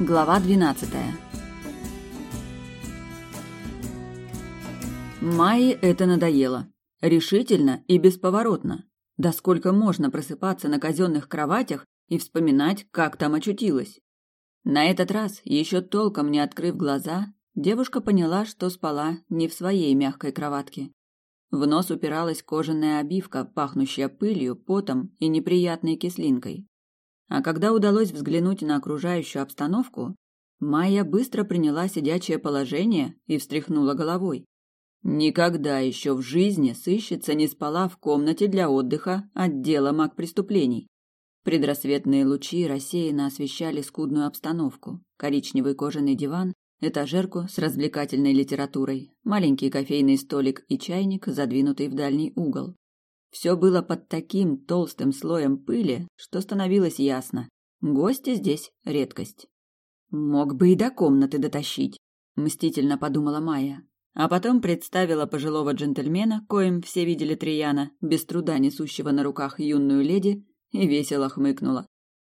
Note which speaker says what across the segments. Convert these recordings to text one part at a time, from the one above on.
Speaker 1: Глава 12. Майе это надоело. Решительно и бесповоротно. Да сколько можно просыпаться на казенных кроватях и вспоминать, как там очутилась. На этот раз, еще толком не открыв глаза, девушка поняла, что спала не в своей мягкой кроватке. В нос упиралась кожаная обивка, пахнущая пылью, потом и неприятной кислинкой. А когда удалось взглянуть на окружающую обстановку, Майя быстро приняла сидячее положение и встряхнула головой. Никогда еще в жизни сыщица не спала в комнате для отдыха отдела маг преступлений. Предрассветные лучи рассеянно освещали скудную обстановку. Коричневый кожаный диван, этажерку с развлекательной литературой, маленький кофейный столик и чайник, задвинутый в дальний угол. Все было под таким толстым слоем пыли, что становилось ясно. Гости здесь редкость. Мог бы и до комнаты дотащить, мстительно подумала Майя. А потом представила пожилого джентльмена, коим все видели Трияна, без труда несущего на руках юную леди, и весело хмыкнула.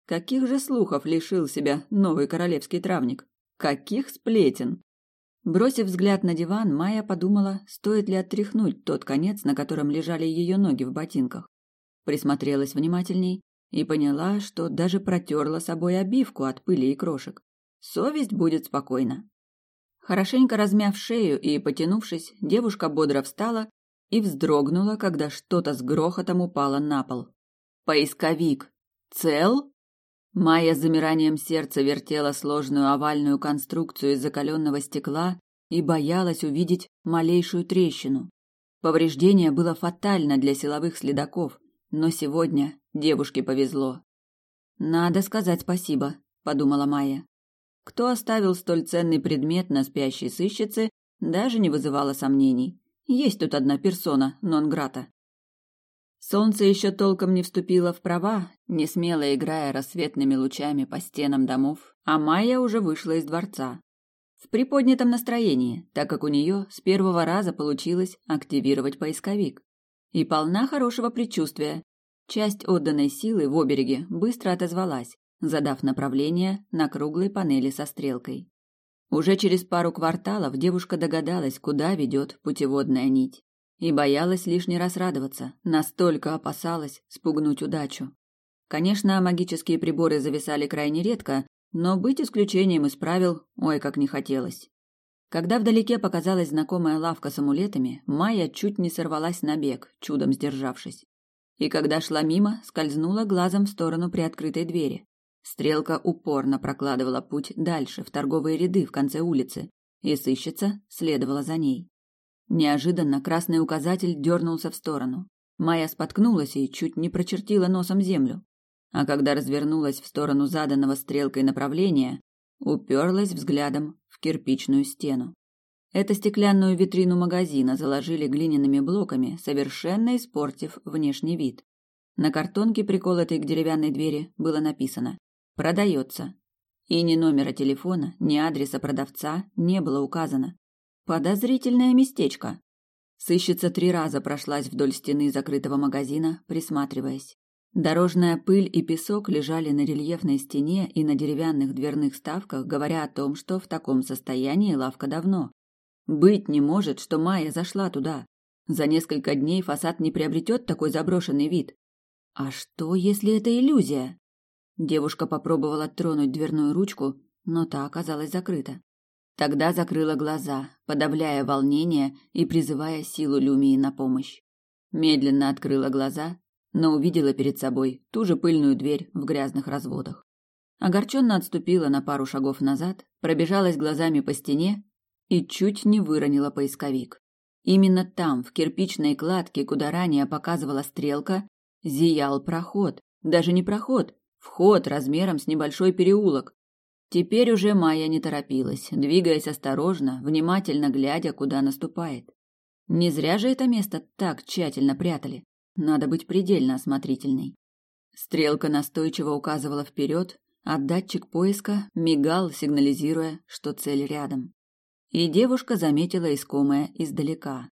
Speaker 1: Каких же слухов лишил себя новый королевский травник? Каких сплетен? Бросив взгляд на диван, Майя подумала, стоит ли оттряхнуть тот конец, на котором лежали ее ноги в ботинках. Присмотрелась внимательней и поняла, что даже протерла собой обивку от пыли и крошек. Совесть будет спокойна. Хорошенько размяв шею и потянувшись, девушка бодро встала и вздрогнула, когда что-то с грохотом упало на пол. «Поисковик! Цел?» Майя с замиранием сердца вертела сложную овальную конструкцию из закаленного стекла и боялась увидеть малейшую трещину. Повреждение было фатально для силовых следаков, но сегодня девушке повезло. «Надо сказать спасибо», — подумала Майя. Кто оставил столь ценный предмет на спящей сыщице, даже не вызывало сомнений. Есть тут одна персона, нон-грата. Солнце еще толком не вступило в права, не смело играя рассветными лучами по стенам домов, а Майя уже вышла из дворца. В приподнятом настроении, так как у нее с первого раза получилось активировать поисковик. И полна хорошего предчувствия. Часть отданной силы в обереге быстро отозвалась, задав направление на круглой панели со стрелкой. Уже через пару кварталов девушка догадалась, куда ведет путеводная нить и боялась лишний раз радоваться, настолько опасалась спугнуть удачу. Конечно, магические приборы зависали крайне редко, но быть исключением из правил ой как не хотелось. Когда вдалеке показалась знакомая лавка с амулетами, Майя чуть не сорвалась на бег, чудом сдержавшись. И когда шла мимо, скользнула глазом в сторону приоткрытой двери. Стрелка упорно прокладывала путь дальше, в торговые ряды в конце улицы, и сыщица следовала за ней. Неожиданно красный указатель дернулся в сторону. Майя споткнулась и чуть не прочертила носом землю. А когда развернулась в сторону заданного стрелкой направления, уперлась взглядом в кирпичную стену. Эту стеклянную витрину магазина заложили глиняными блоками, совершенно испортив внешний вид. На картонке, приколотой к деревянной двери, было написано «Продается». И ни номера телефона, ни адреса продавца не было указано. Подозрительное местечко. Сыщица три раза прошлась вдоль стены закрытого магазина, присматриваясь. Дорожная пыль и песок лежали на рельефной стене и на деревянных дверных ставках, говоря о том, что в таком состоянии лавка давно. Быть не может, что Майя зашла туда. За несколько дней фасад не приобретет такой заброшенный вид. А что, если это иллюзия? Девушка попробовала тронуть дверную ручку, но та оказалась закрыта. Тогда закрыла глаза, подавляя волнение и призывая силу Люмии на помощь. Медленно открыла глаза, но увидела перед собой ту же пыльную дверь в грязных разводах. Огорченно отступила на пару шагов назад, пробежалась глазами по стене и чуть не выронила поисковик. Именно там, в кирпичной кладке, куда ранее показывала стрелка, зиял проход. Даже не проход, вход размером с небольшой переулок. Теперь уже Майя не торопилась, двигаясь осторожно, внимательно глядя, куда наступает. Не зря же это место так тщательно прятали. Надо быть предельно осмотрительной. Стрелка настойчиво указывала вперед, а датчик поиска мигал, сигнализируя, что цель рядом. И девушка заметила искомое издалека.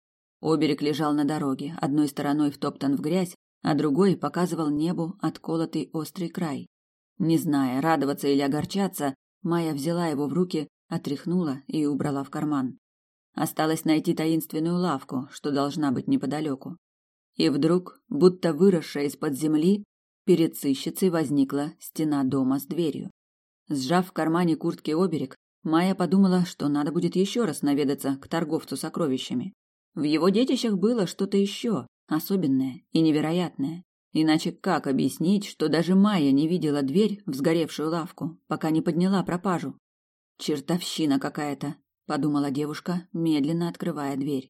Speaker 1: Оберег лежал на дороге, одной стороной втоптан в грязь, а другой показывал небу отколотый острый край. Не зная, радоваться или огорчаться, Майя взяла его в руки, отряхнула и убрала в карман. Осталось найти таинственную лавку, что должна быть неподалеку. И вдруг, будто выросшая из-под земли, перед сыщицей возникла стена дома с дверью. Сжав в кармане куртки оберег, Майя подумала, что надо будет еще раз наведаться к торговцу сокровищами. В его детищах было что-то еще, особенное и невероятное. Иначе как объяснить, что даже Майя не видела дверь в сгоревшую лавку, пока не подняла пропажу? Чертовщина какая-то, подумала девушка, медленно открывая дверь.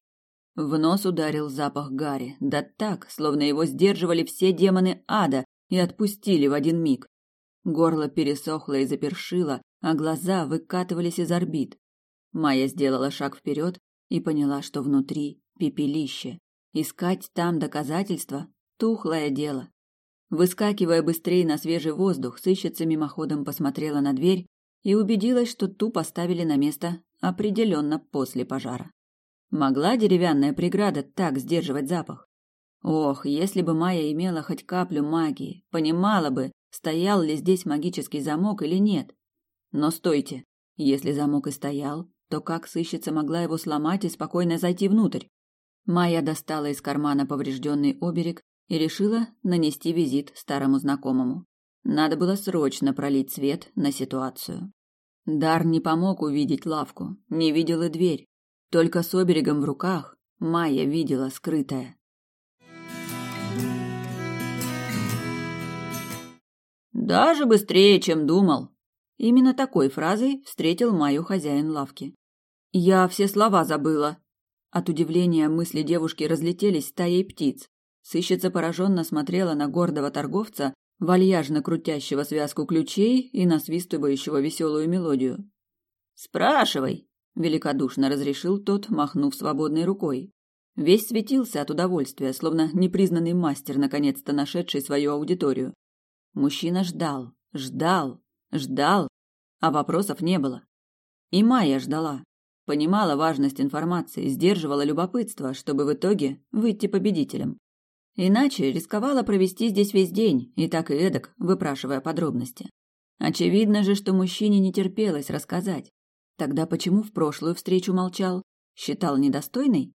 Speaker 1: В нос ударил запах гари, да так, словно его сдерживали все демоны ада и отпустили в один миг. Горло пересохло и запершило, а глаза выкатывались из орбит. Майя сделала шаг вперед и поняла, что внутри пепелище. Искать там доказательства – тухлое дело. Выскакивая быстрее на свежий воздух, сыщица мимоходом посмотрела на дверь и убедилась, что ту поставили на место определенно после пожара. Могла деревянная преграда так сдерживать запах? Ох, если бы Майя имела хоть каплю магии, понимала бы, стоял ли здесь магический замок или нет. Но стойте, если замок и стоял, то как сыщица могла его сломать и спокойно зайти внутрь? Майя достала из кармана поврежденный оберег и решила нанести визит старому знакомому. Надо было срочно пролить свет на ситуацию. Дар не помог увидеть лавку, не видел и дверь. Только с оберегом в руках Майя видела скрытое. Даже быстрее, чем думал. Именно такой фразой встретил Майю хозяин лавки. Я все слова забыла. От удивления мысли девушки разлетелись стаей птиц. Сыщица пораженно смотрела на гордого торговца, вальяжно крутящего связку ключей и насвистывающего веселую мелодию. «Спрашивай», — великодушно разрешил тот, махнув свободной рукой. Весь светился от удовольствия, словно непризнанный мастер, наконец-то нашедший свою аудиторию. Мужчина ждал, ждал, ждал, а вопросов не было. И Майя ждала. Понимала важность информации, сдерживала любопытство, чтобы в итоге выйти победителем. Иначе рисковала провести здесь весь день, и так и эдак, выпрашивая подробности. Очевидно же, что мужчине не терпелось рассказать. Тогда почему в прошлую встречу молчал? Считал недостойной?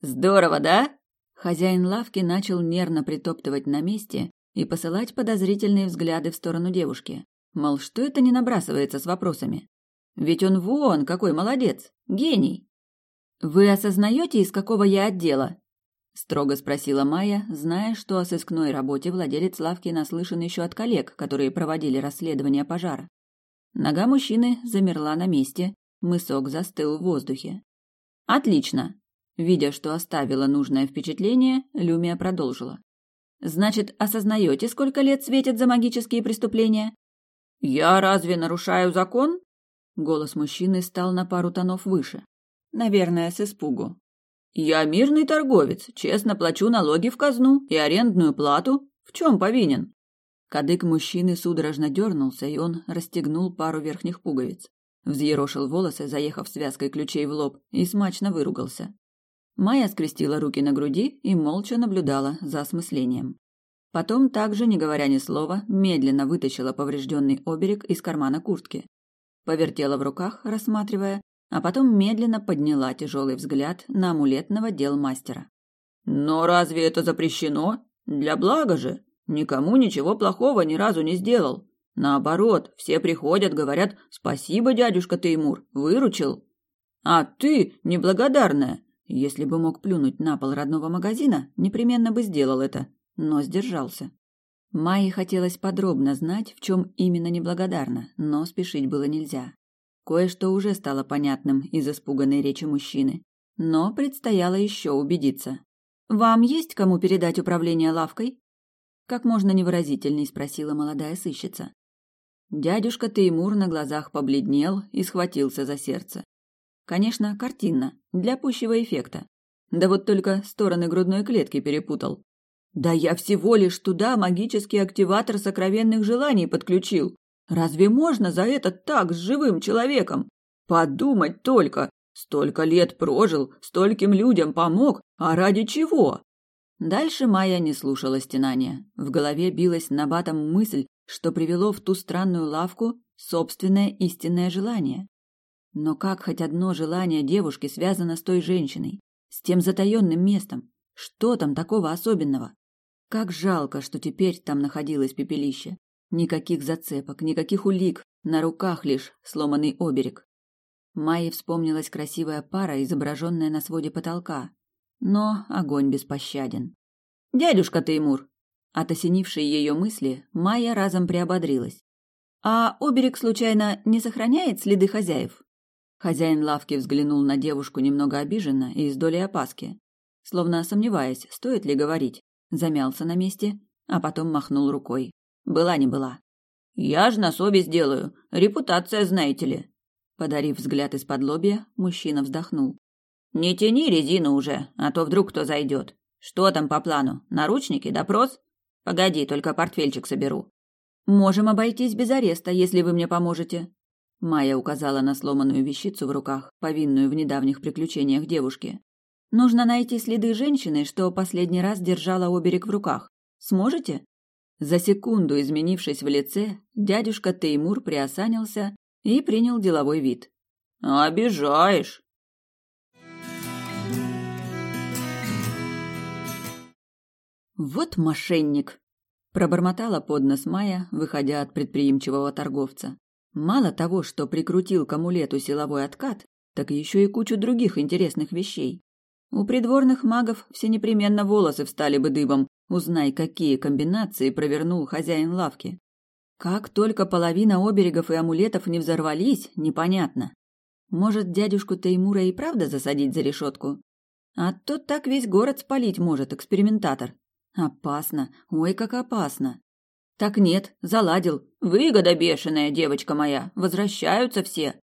Speaker 1: Здорово, да? Хозяин лавки начал нервно притоптывать на месте, и посылать подозрительные взгляды в сторону девушки. Мол, что это не набрасывается с вопросами? Ведь он вон какой молодец, гений. Вы осознаете, из какого я отдела? Строго спросила Майя, зная, что о сыскной работе владелец лавки наслышан еще от коллег, которые проводили расследование пожара. Нога мужчины замерла на месте, мысок застыл в воздухе. Отлично. Видя, что оставила нужное впечатление, Люмия продолжила. Значит, осознаете, сколько лет светит за магические преступления? Я разве нарушаю закон? Голос мужчины стал на пару тонов выше. Наверное, с испугу. Я мирный торговец, честно плачу налоги в казну и арендную плату. В чем повинен? Кадык мужчины судорожно дернулся, и он расстегнул пару верхних пуговиц. Взъерошил волосы, заехав связкой ключей в лоб, и смачно выругался. Майя скрестила руки на груди и молча наблюдала за осмыслением. Потом, также, не говоря ни слова, медленно вытащила поврежденный оберег из кармана куртки. Повертела в руках, рассматривая, а потом медленно подняла тяжелый взгляд на амулетного дел мастера. «Но разве это запрещено? Для блага же. Никому ничего плохого ни разу не сделал. Наоборот, все приходят, говорят «Спасибо, дядюшка Теймур, выручил». А ты, неблагодарная, если бы мог плюнуть на пол родного магазина, непременно бы сделал это, но сдержался. Майе хотелось подробно знать, в чем именно неблагодарна, но спешить было нельзя. Кое-что уже стало понятным из испуганной речи мужчины, но предстояло еще убедиться. «Вам есть кому передать управление лавкой?» Как можно невыразительней спросила молодая сыщица. Дядюшка Теймур на глазах побледнел и схватился за сердце. Конечно, картинно, для пущего эффекта. Да вот только стороны грудной клетки перепутал. Да я всего лишь туда магический активатор сокровенных желаний подключил. Разве можно за это так с живым человеком? Подумать только, столько лет прожил, стольким людям помог, а ради чего? Дальше Майя не слушала стенания. В голове билась набатом мысль, что привело в ту странную лавку собственное истинное желание. Но как хоть одно желание девушки связано с той женщиной, с тем затаенным местом? Что там такого особенного? Как жалко, что теперь там находилось пепелище. Никаких зацепок, никаких улик, на руках лишь сломанный оберег. Майе вспомнилась красивая пара, изображенная на своде потолка. Но огонь беспощаден. «Дядюшка Теймур!» От осенившей ее мысли Майя разом приободрилась. «А оберег, случайно, не сохраняет следы хозяев?» Хозяин лавки взглянул на девушку немного обиженно и с долей опаски. Словно сомневаясь, стоит ли говорить, замялся на месте, а потом махнул рукой. Была не была. «Я ж на совесть делаю. Репутация, знаете ли». Подарив взгляд из-под лобья, мужчина вздохнул. «Не тяни резину уже, а то вдруг кто зайдет. Что там по плану? Наручники? Допрос? Погоди, только портфельчик соберу». «Можем обойтись без ареста, если вы мне поможете». Майя указала на сломанную вещицу в руках, повинную в недавних приключениях девушки. «Нужно найти следы женщины, что последний раз держала оберег в руках. Сможете?» За секунду изменившись в лице, дядюшка Теймур приосанился и принял деловой вид. «Обижаешь!» «Вот мошенник!» – пробормотала под нос Майя, выходя от предприимчивого торговца. Мало того, что прикрутил к амулету силовой откат, так еще и кучу других интересных вещей. У придворных магов все непременно волосы встали бы дыбом, Узнай, какие комбинации провернул хозяин лавки. Как только половина оберегов и амулетов не взорвались, непонятно. Может, дядюшку Теймура и правда засадить за решетку? А то так весь город спалить может, экспериментатор. Опасно, ой, как опасно. Так нет, заладил. Выгода бешеная, девочка моя, возвращаются все.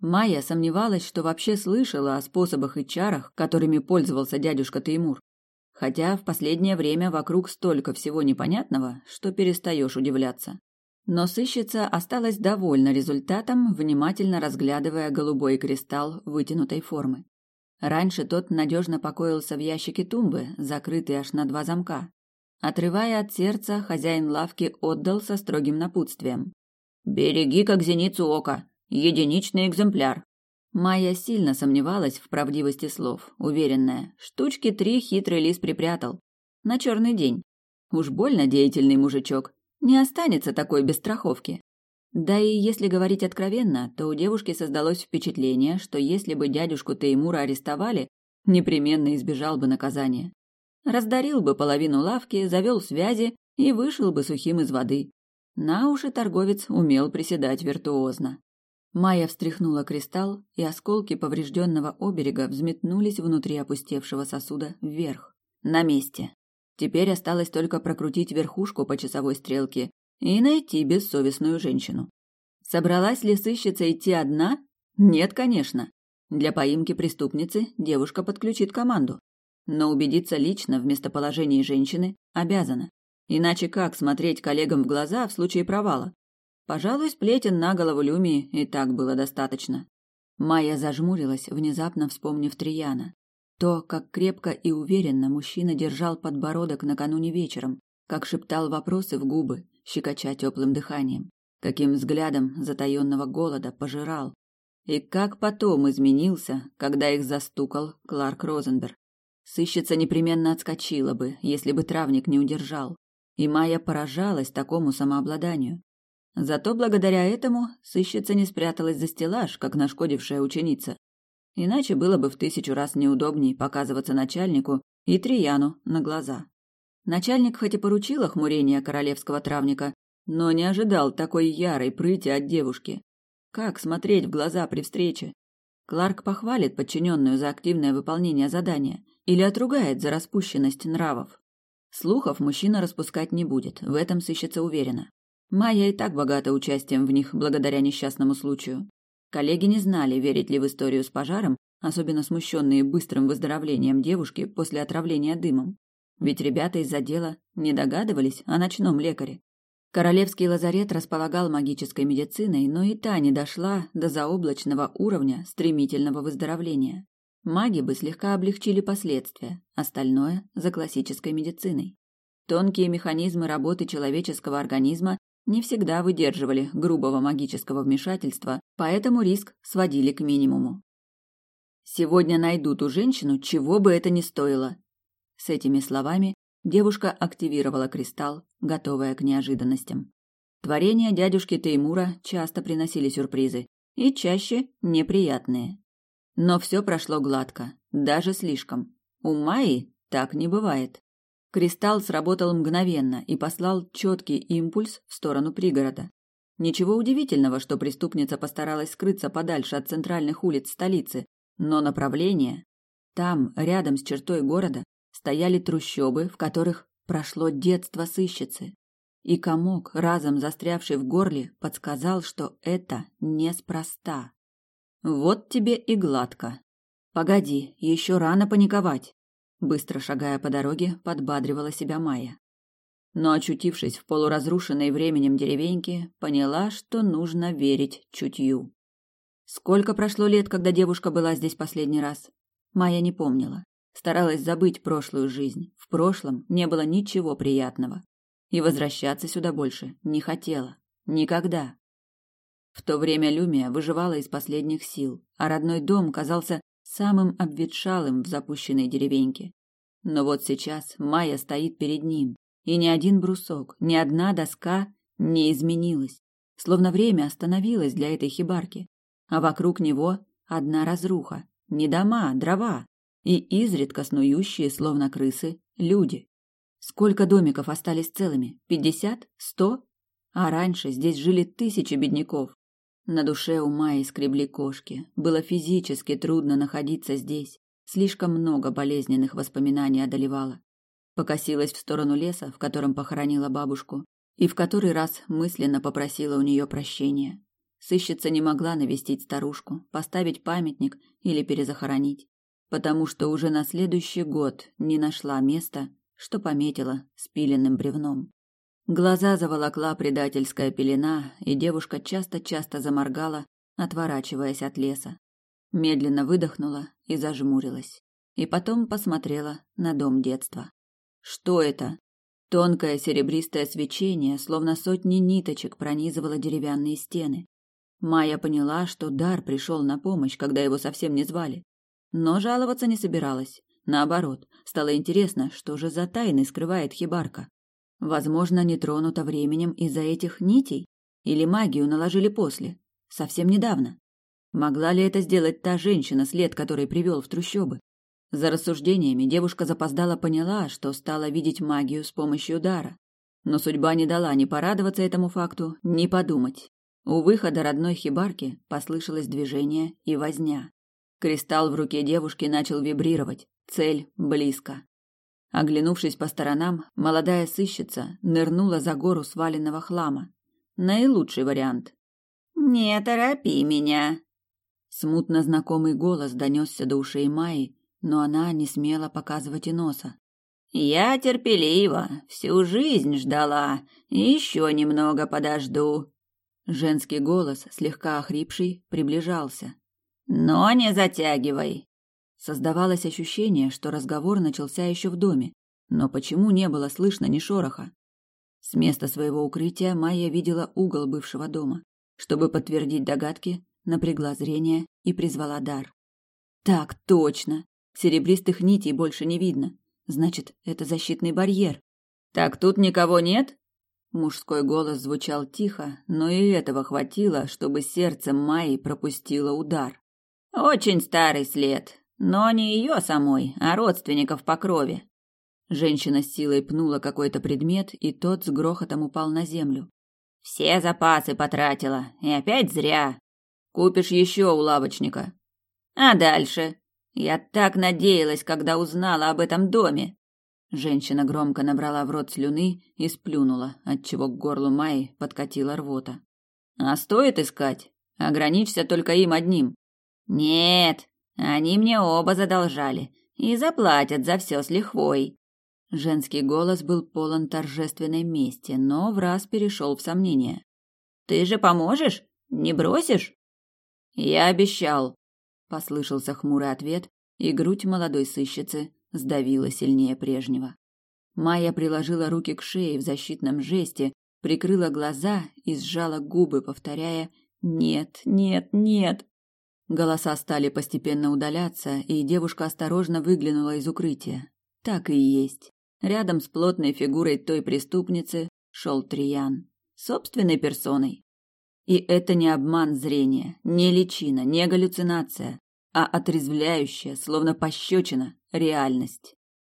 Speaker 1: Майя сомневалась, что вообще слышала о способах и чарах, которыми пользовался дядюшка Теймур хотя в последнее время вокруг столько всего непонятного, что перестаешь удивляться. Но сыщица осталась довольна результатом, внимательно разглядывая голубой кристалл вытянутой формы. Раньше тот надежно покоился в ящике тумбы, закрытый аж на два замка. Отрывая от сердца, хозяин лавки отдал со строгим напутствием. «Береги, как зеницу ока. Единичный экземпляр. Майя сильно сомневалась в правдивости слов, уверенная, штучки три хитрый лис припрятал. На черный день. Уж больно деятельный мужичок. Не останется такой без страховки. Да и если говорить откровенно, то у девушки создалось впечатление, что если бы дядюшку Теймура арестовали, непременно избежал бы наказания. Раздарил бы половину лавки, завел связи и вышел бы сухим из воды. На уши торговец умел приседать виртуозно. Майя встряхнула кристалл, и осколки поврежденного оберега взметнулись внутри опустевшего сосуда вверх. На месте. Теперь осталось только прокрутить верхушку по часовой стрелке и найти бессовестную женщину. Собралась ли сыщица идти одна? Нет, конечно. Для поимки преступницы девушка подключит команду. Но убедиться лично в местоположении женщины обязана. Иначе как смотреть коллегам в глаза в случае провала? Пожалуй, сплетен на голову Люмии и так было достаточно. Майя зажмурилась, внезапно вспомнив Трияна. То, как крепко и уверенно мужчина держал подбородок накануне вечером, как шептал вопросы в губы, щекоча теплым дыханием, каким взглядом затаенного голода пожирал. И как потом изменился, когда их застукал Кларк Розенберг. Сыщица непременно отскочила бы, если бы травник не удержал. И Майя поражалась такому самообладанию. Зато благодаря этому сыщица не спряталась за стеллаж, как нашкодившая ученица. Иначе было бы в тысячу раз неудобней показываться начальнику и Трияну на глаза. Начальник хоть и поручил охмурение королевского травника, но не ожидал такой ярой прыти от девушки. Как смотреть в глаза при встрече? Кларк похвалит подчиненную за активное выполнение задания или отругает за распущенность нравов. Слухов мужчина распускать не будет, в этом сыщица уверена. Майя и так богата участием в них благодаря несчастному случаю. Коллеги не знали, верить ли в историю с пожаром, особенно смущенные быстрым выздоровлением девушки после отравления дымом. Ведь ребята из отдела не догадывались о ночном лекаре. Королевский лазарет располагал магической медициной, но и та не дошла до заоблачного уровня стремительного выздоровления. Маги бы слегка облегчили последствия, остальное – за классической медициной. Тонкие механизмы работы человеческого организма не всегда выдерживали грубого магического вмешательства, поэтому риск сводили к минимуму. Сегодня найду ту женщину, чего бы это ни стоило. С этими словами девушка активировала кристалл, готовая к неожиданностям. Творения дядюшки Теймура часто приносили сюрпризы, и чаще неприятные. Но все прошло гладко, даже слишком. У Майи так не бывает. Кристалл сработал мгновенно и послал четкий импульс в сторону пригорода. Ничего удивительного, что преступница постаралась скрыться подальше от центральных улиц столицы, но направление... Там, рядом с чертой города, стояли трущобы, в которых прошло детство сыщицы. И комок, разом застрявший в горле, подсказал, что это неспроста. Вот тебе и гладко. Погоди, еще рано паниковать. Быстро шагая по дороге, подбадривала себя Майя. Но, очутившись в полуразрушенной временем деревеньке, поняла, что нужно верить чутью. Сколько прошло лет, когда девушка была здесь последний раз? Майя не помнила. Старалась забыть прошлую жизнь. В прошлом не было ничего приятного. И возвращаться сюда больше не хотела. Никогда. В то время Люмия выживала из последних сил, а родной дом казался самым обветшалым в запущенной деревеньке. Но вот сейчас Майя стоит перед ним, и ни один брусок, ни одна доска не изменилась, словно время остановилось для этой хибарки а вокруг него одна разруха, не дома, дрова и изредка снующие, словно крысы, люди. Сколько домиков остались целыми? Пятьдесят? Сто? А раньше здесь жили тысячи бедняков. На душе у Майи скребли кошки. Было физически трудно находиться здесь. Слишком много болезненных воспоминаний одолевало. Покосилась в сторону леса, в котором похоронила бабушку, и в который раз мысленно попросила у нее прощения. Сыщица не могла навестить старушку, поставить памятник или перезахоронить, потому что уже на следующий год не нашла места, что пометила спиленным бревном. Глаза заволокла предательская пелена, и девушка часто-часто заморгала, отворачиваясь от леса. Медленно выдохнула и зажмурилась. И потом посмотрела на дом детства. Что это? Тонкое серебристое свечение, словно сотни ниточек, пронизывало деревянные стены. Майя поняла, что дар пришел на помощь, когда его совсем не звали. Но жаловаться не собиралась. Наоборот, стало интересно, что же за тайны скрывает хибарка. Возможно, не тронута временем из-за этих нитей? Или магию наложили после? Совсем недавно. Могла ли это сделать та женщина, след которой привел в трущобы? За рассуждениями девушка запоздала поняла, что стала видеть магию с помощью дара. Но судьба не дала ни порадоваться этому факту, ни подумать. У выхода родной хибарки послышалось движение и возня. Кристалл в руке девушки начал вибрировать. Цель близко. Оглянувшись по сторонам, молодая сыщица нырнула за гору сваленного хлама. Наилучший вариант. «Не торопи меня!» Смутно знакомый голос донесся до ушей Майи, но она не смела показывать и носа. «Я терпелива, всю жизнь ждала, еще немного подожду. Женский голос, слегка охрипший, приближался. «Но не затягивай!» Создавалось ощущение, что разговор начался еще в доме, но почему не было слышно ни шороха? С места своего укрытия Майя видела угол бывшего дома. Чтобы подтвердить догадки, напрягла зрение и призвала дар. «Так точно! Серебристых нитей больше не видно. Значит, это защитный барьер. Так тут никого нет? Мужской голос звучал тихо, но и этого хватило, чтобы сердце Майи пропустило удар. Очень старый след, но не ее самой, а родственников по крови. Женщина с силой пнула какой-то предмет, и тот с грохотом упал на землю. Все запасы потратила, и опять зря. Купишь еще у лавочника. А дальше? Я так надеялась, когда узнала об этом доме. Женщина громко набрала в рот слюны и сплюнула, отчего к горлу Майи подкатила рвота. А стоит искать? Ограничься только им одним. Нет, они мне оба задолжали и заплатят за все с лихвой. Женский голос был полон торжественной мести, но в раз перешел в сомнение. Ты же поможешь? Не бросишь? Я обещал, послышался хмурый ответ, и грудь молодой сыщицы сдавило сильнее прежнего. Майя приложила руки к шее в защитном жесте, прикрыла глаза и сжала губы, повторяя «Нет, нет, нет!». Голоса стали постепенно удаляться, и девушка осторожно выглянула из укрытия. Так и есть. Рядом с плотной фигурой той преступницы шел Триян. Собственной персоной. И это не обман зрения, не личина, не галлюцинация, а отрезвляющая, словно пощечина, реальность.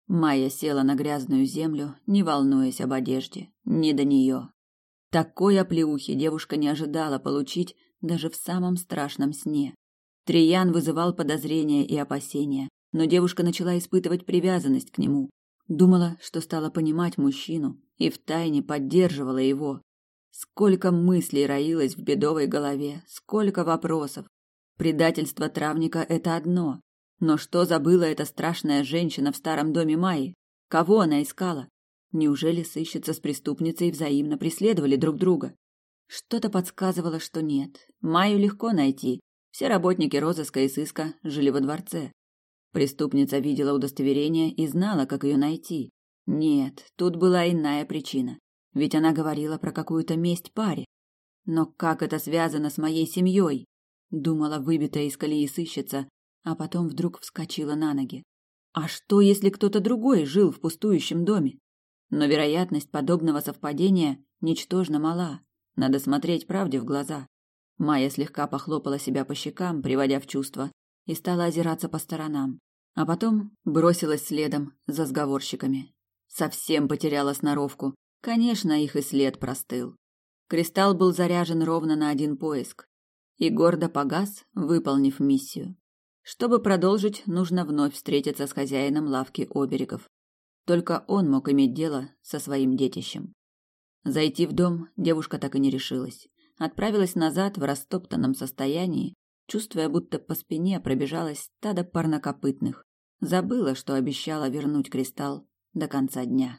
Speaker 1: Майя села на грязную землю, не волнуясь об одежде, не до нее. Такой оплеухи девушка не ожидала получить даже в самом страшном сне. Триян вызывал подозрения и опасения, но девушка начала испытывать привязанность к нему. Думала, что стала понимать мужчину и втайне поддерживала его. Сколько мыслей роилось в бедовой голове, сколько вопросов. Предательство травника – это одно, но что забыла эта страшная женщина в старом доме Майи? Кого она искала? Неужели сыщица с преступницей взаимно преследовали друг друга? Что-то подсказывало, что нет. Майю легко найти. Все работники розыска и сыска жили во дворце. Преступница видела удостоверение и знала, как ее найти. Нет, тут была иная причина. Ведь она говорила про какую-то месть паре. Но как это связано с моей семьей? Думала выбитая из колеи сыщица, а потом вдруг вскочила на ноги. А что, если кто-то другой жил в пустующем доме? Но вероятность подобного совпадения ничтожно мала. Надо смотреть правде в глаза. Майя слегка похлопала себя по щекам, приводя в чувство, и стала озираться по сторонам. А потом бросилась следом за сговорщиками. Совсем потеряла сноровку. Конечно, их и след простыл. Кристалл был заряжен ровно на один поиск. И гордо погас, выполнив миссию. Чтобы продолжить, нужно вновь встретиться с хозяином лавки оберегов. Только он мог иметь дело со своим детищем. Зайти в дом девушка так и не решилась. Отправилась назад в растоптанном состоянии, чувствуя, будто по спине пробежалось стадо парнокопытных. Забыла, что обещала вернуть кристалл до конца дня.